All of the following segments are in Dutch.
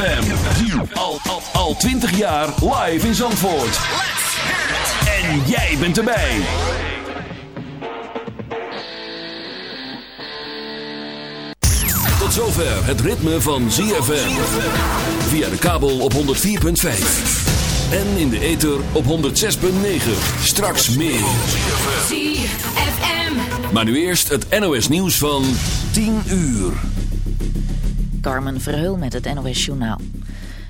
ZFM. ZFM. Al, al, al 20 jaar live in Zandvoort. En jij bent erbij. Tot zover het ritme van ZFM. Via de kabel op 104.5. En in de ether op 106.9. Straks meer. ZFM. Maar nu eerst het NOS nieuws van 10 uur. Carmen Verheul met het NOS Journaal.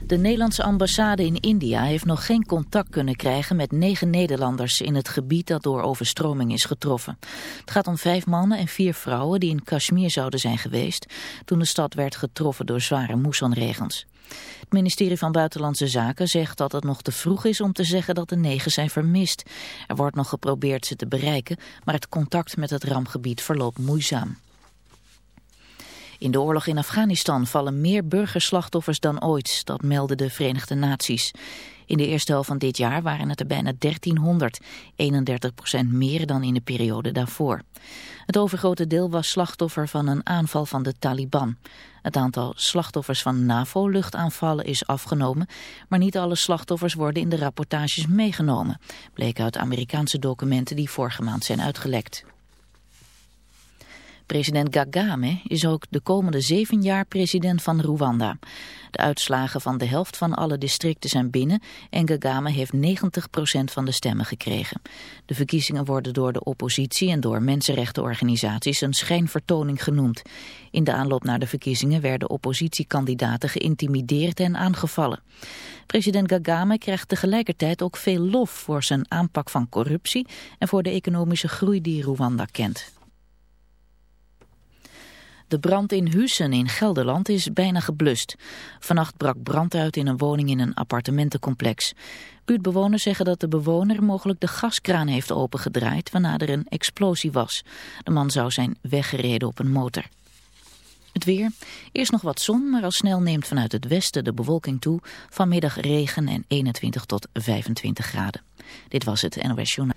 De Nederlandse ambassade in India heeft nog geen contact kunnen krijgen met negen Nederlanders in het gebied dat door overstroming is getroffen. Het gaat om vijf mannen en vier vrouwen die in Kashmir zouden zijn geweest toen de stad werd getroffen door zware moessonregens. Het ministerie van Buitenlandse Zaken zegt dat het nog te vroeg is om te zeggen dat de negen zijn vermist. Er wordt nog geprobeerd ze te bereiken, maar het contact met het rampgebied verloopt moeizaam. In de oorlog in Afghanistan vallen meer burgerslachtoffers dan ooit, dat melden de Verenigde Naties. In de eerste helft van dit jaar waren het er bijna 1300, 31 procent meer dan in de periode daarvoor. Het overgrote deel was slachtoffer van een aanval van de Taliban. Het aantal slachtoffers van NAVO-luchtaanvallen is afgenomen, maar niet alle slachtoffers worden in de rapportages meegenomen, bleek uit Amerikaanse documenten die vorige maand zijn uitgelekt. President Kagame is ook de komende zeven jaar president van Rwanda. De uitslagen van de helft van alle districten zijn binnen en Kagame heeft 90% van de stemmen gekregen. De verkiezingen worden door de oppositie en door mensenrechtenorganisaties een schijnvertoning genoemd. In de aanloop naar de verkiezingen werden oppositiekandidaten geïntimideerd en aangevallen. President Kagame krijgt tegelijkertijd ook veel lof voor zijn aanpak van corruptie en voor de economische groei die Rwanda kent. De brand in Hussen in Gelderland is bijna geblust. Vannacht brak brand uit in een woning in een appartementencomplex. Buurtbewoners zeggen dat de bewoner mogelijk de gaskraan heeft opengedraaid... waarna er een explosie was. De man zou zijn weggereden op een motor. Het weer. Eerst nog wat zon, maar al snel neemt vanuit het westen de bewolking toe. Vanmiddag regen en 21 tot 25 graden. Dit was het NOS Journaal.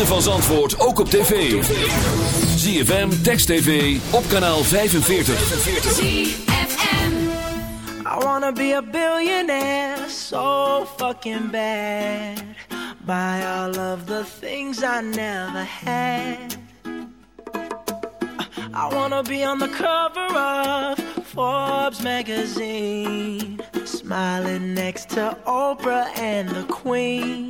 ritme van Zandvoort ook op tv. ZFM, Text TV, op kanaal 45. I wanna be a billionaire so fucking bad. Buy all of the things I never had. I wanna be on the cover of Forbes magazine, smiling next to Oprah and the Queen.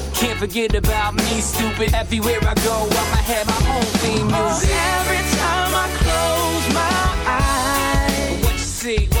can't forget about me, stupid. Everywhere I go, I'ma have my own theme music. Oh, every time I close my eyes, What you see? What you see,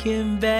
fucking bad.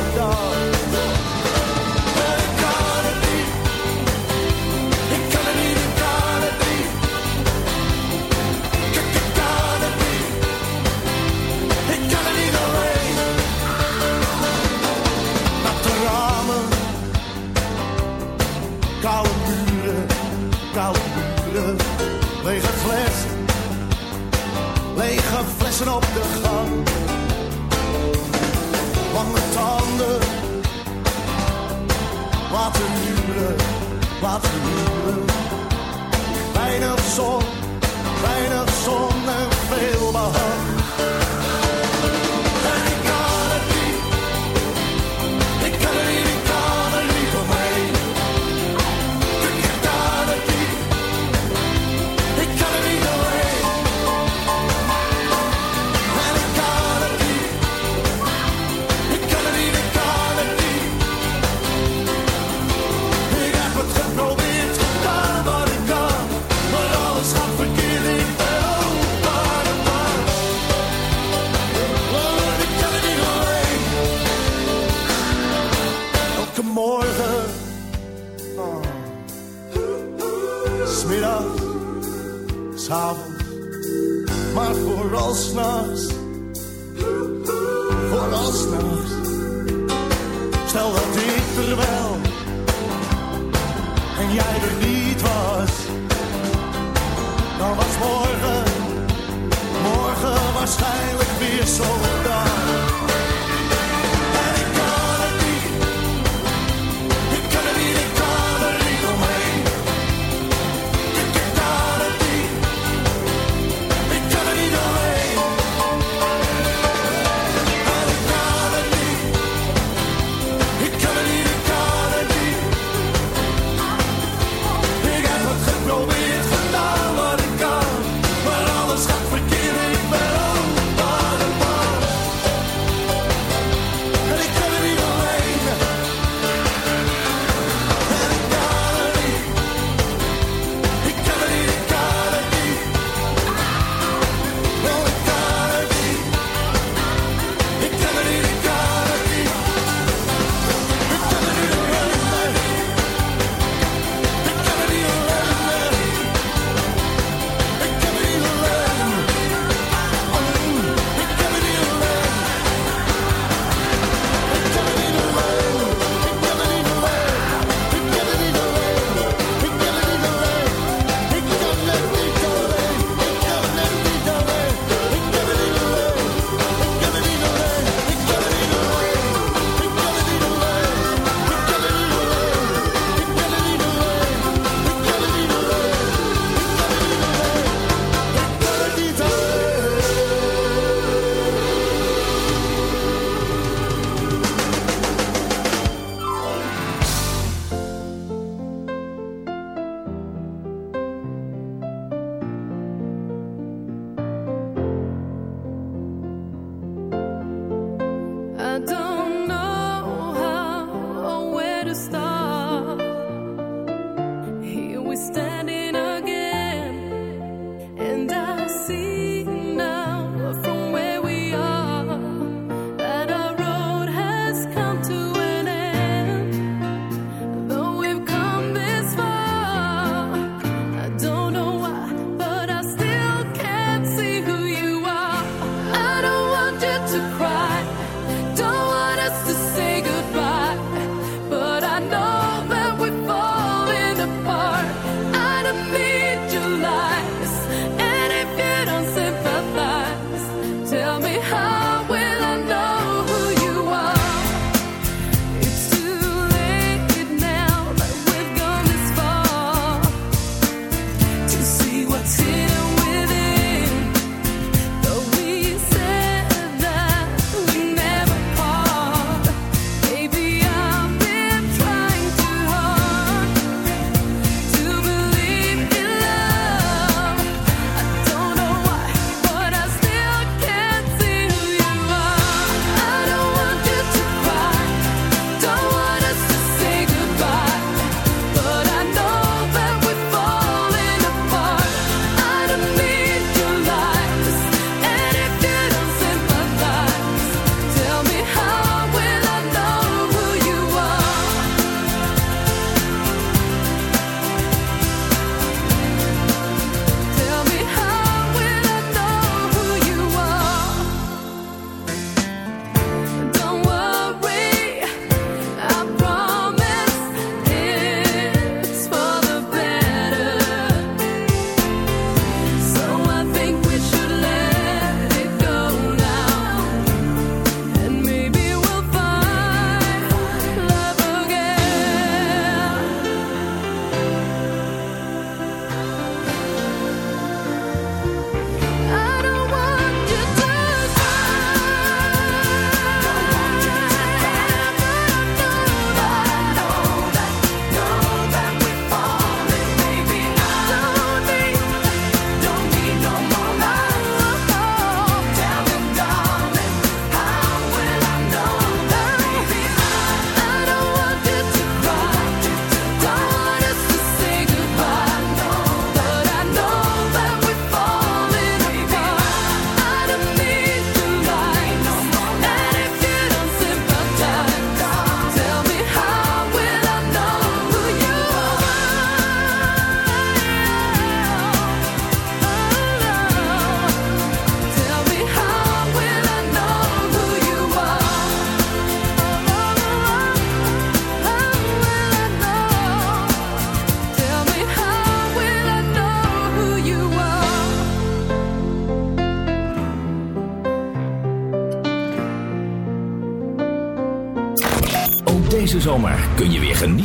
mensen op de gang. Lange tanden, wat een huwelen, wat een huwelen. Weinig zon, weinig Stel dat ik er wel en jij er niet was, dan was morgen, morgen waarschijnlijk weer zo.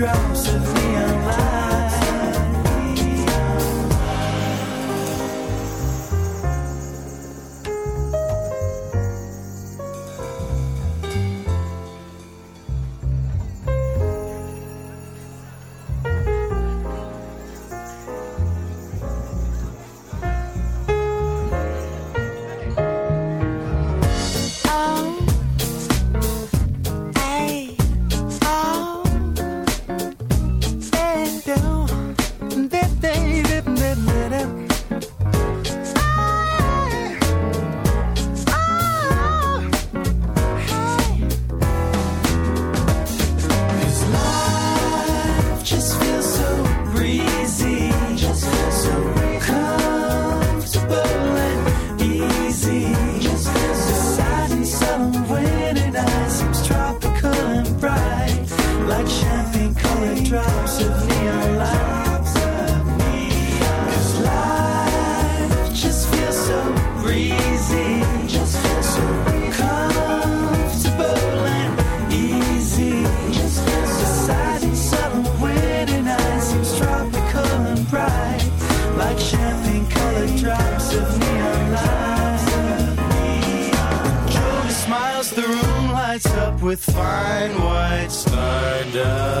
drown. the room lights up with fine white stardust.